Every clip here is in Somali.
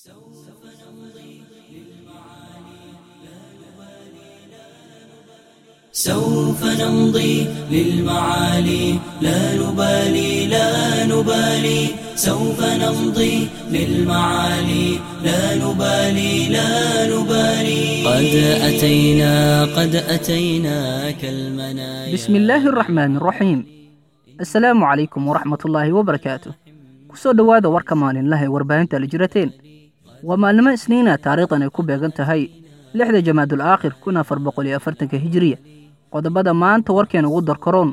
سوف نمضي للمعالي لا نبالي لا نبالي. سوف نمضي للمعالي لا نبالي لا نبالي. سوف نمضي للمعالي لا نبالي لا نبالي. قد أتينا قد أتينا كالمنايا. بسم الله الرحمن الرحيم. السلام عليكم ورحمة الله وبركاته. كسو دوادا وركمالين الله وربانتا لجرتين. Waa maalnimo isniina taariikhdan ay ku beegan tahay lixda jamaadul aakhir kun afar boqol iyo afartanka hijiriya qodobada maanta warkeena ugu darkaroon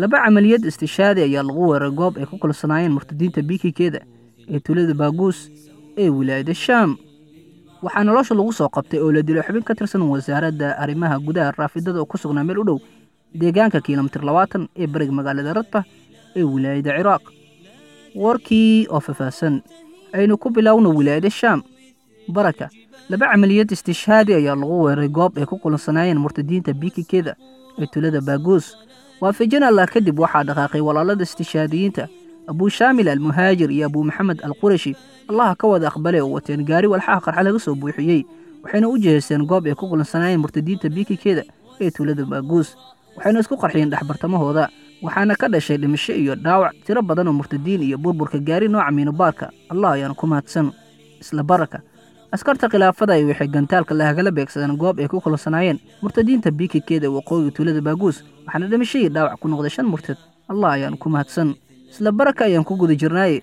laba camaliyad istishaadi ayaa lagu weeray goob ay ku kulsanaayeen murtadiinta biikikeeda ee tuulada baaguus ee wilaayada shaam waxaa nolosha lagu soo qabtay oo la dilay xubin ka tirsan wasaaradda arrimaha gudaha raafidada oo ku sugnaa meel u dhow deegaanka kilomitir labaatan ee bariga magaalada radba ee wilaayada ciraaq warkii oo faahfaahsan aynu ku bilowna wilaayada shaam. Baraka laba camaliyad istishhaadi ayaa lagu weeray goob ay ku kulansanaayeen murtadiinta biikikeeda ee tulada baaguus waafajin allah kadib waxaa dhaqaaqay walaalada istishhaadiyiinta abuu shaamil almuhaajir iyo abuu maxamed alqurashi allaha ka wada aqbale oo wateen gaari walxaha qarxa laga soo buuxiyey waxayna u jihaysteen goob ay ku kulansanaayeen murtadiinta biikikeeda ee tulada baaguus waxayna isku qarxiyeen dhexbartamahooda waxaana ka dhashay dhimasho iyo dhaawac tiro badan oo murtadiin iyo burburka gaari nooca miinobaarka allah ayaana ku mahadsan isla baraka. Askarta khilaafada ay waxay gantaalka lahagala beegsadeen goob ay ku kulansanaayeen murtadiinta biikikeeda ee waqooyiga tuulada baaguus waxaana dhimasho iyo dhaawac ku noqday shan murtad. Allah ayaana ku mahadsan isla baraka ayaan ku guda jirnaaye.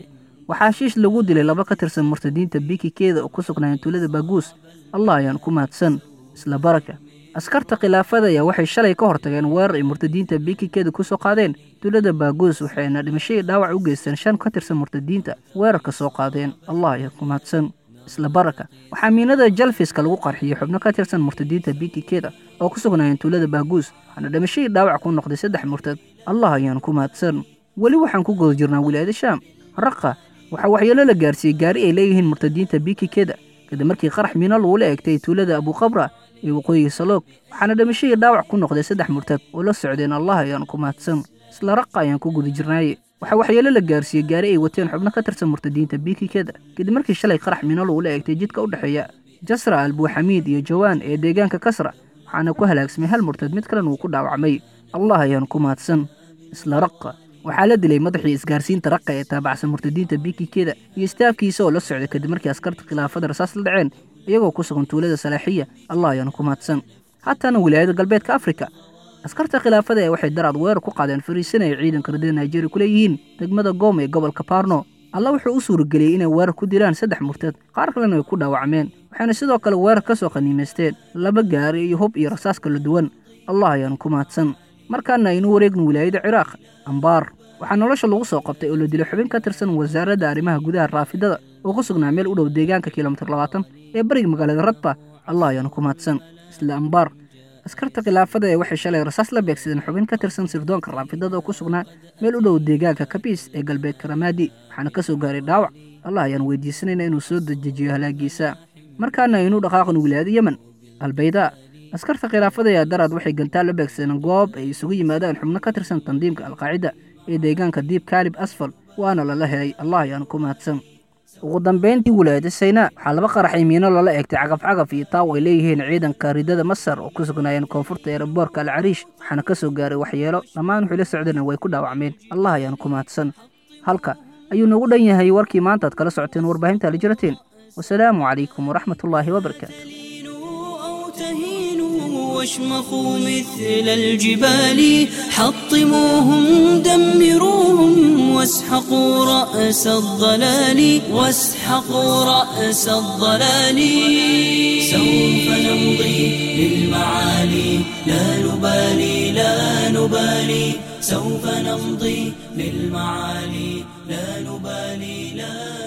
Waxaa shiish lagu dilay laba ka tirsan murtadiinta biikikeeda oo ku sugnaayeen tuulada baaguus allah ayaan ku mahadsan isla baraka askarta khilaafada ayaa waxay shalay ka hortageen weerar ay murtadiinta biikikeeda ku soo qaadeen. Tuulada baaguus waxayna dhimashadii dhaawac u geysteen shan ka tirsan murtadiinta weerarka soo qaadeen. Allah ayaa ku mahadsan. Isla baraka. Waxaa miinada jalfiska lagu qarxiyey xubno ka tirsan murtadiinta biikikeeda oo ku sugnaayeen tuulada baaguus waxaana dhimashadii dhaawac ku noqday saddex murtad. Allah ayaan ku mahadsan. Weli waxaan ku guda jirnaa wilaayada shaam. Raqa waxaa waxyeelo la gaarsiiyey gaari ay leeyihiin murtadiinta biikikeeda kadib markii qarax miino lagula egtay tuulada abuuqabra ee waqooyiga saloog waxaana dhimashadii dhaawac ku noqday saddex murtad oo la socdeen allah ayaan ku mahadsan isla raqa ayaan ku guda jirnaaye waxaa waxyeelo la gaarsiiyey gaari ay wateen xubno ka tirsan murtadiinta biikikeeda kadib markii shalay qarax miino lagula eegtay jidka u dhexeeya jasra albuuxamiid iyo jawaan ee deegaanka kasra waxaana ku halaagsamay hal murtad mid kalena uu ku dhaawacmay. Allah ayaan ku mahadsan isla raqa. Waxaa la dilay madaxii isgaarsiinta raqa ee taabacsan murtadiinta biikikeeda iyo istaafkiisa oo la socday kadib markii askarta khilaafada rasaas la dhaceen iyagoo ku sugan tuulada salaaxiya allah ayaana ku mahadsan haatana wilaayada galbeedka afrika. Askarta khilaafada ee waxay daraad weerar ku qaadeen fariisin ay ciidanka ridada nigeria ku leeyihiin. Degmada goom ee gobolka baarno alla wuxuu u suurageliyey inay weerar ku dilaan saddex murtad qaar kalena ay ku dhaawacmeen waxayna sidoo kale weerar ka soo qaniimaysteen laba gaari iyo hub iyo rasaas kala duwan. Allah ayaana ku mahadsan markaana aynu wareegno wilaayada ciraaq ambaar. Waxaa nolosha lagu soo qabtay oo la dilay xubin ka tirsan wasaaradda arrimaha gudaha raafidada oo ku sugnaa meel u dhow deegaanka kilomitir labaatan ee bariga magaalada radba allah ayaana ku mahadsan isla ambaar. Askarta khilaafada ee waxay shalay rasaas la beegsadeen xubin ka tirsan sirdoonka raafidada oo ku sugnaa meel u dhow deegaanka kabiis ee galbeedka ramaadi waxaana ka soo gaaray dhaawac. Allah ayaan weydiisanayna inuu soo dedejiyo halaagiisa. Markaana aynu dhaqaaqno wilaayada yemen albaydaa askarta khilaafada ee daraad waxay gantaal la beegsadeen goob ay isugu yimaadaan xubno ka tirsan tandiimka alqaacida ee deegaanka diib kaalib asfal waana lala helay. Allah ayaan ku mahadsan ugu dambayntii wilaayada saynaa waxaa laba qaraxay miino lala eegtay cagaf-cagaf iyo taaw ay leeyihiin ciidanka ridada masar oo ku sugnaayeen koonfurta eeraboorka alcariish waxaana ka soo gaaray waxyeelo dhammaan wixii la socdana way ku dhaawacmeen allah ayaan ku mahadsan halka ayuu noogu dhan yahay warkii maanta aad kala socoteen warbaahinta alijirateen wasalaamu calaykum waraxmatullaahi wabarakaatu واشمخوا مثل الجبال حطموهم دمروهم واسحقوا رأس الضلال واسحقوا رأس الضلال. سوف نمضي للمعالي لا نبالي لا نبالي. سوف نمضي للمعالي لا نبالي لا نبالي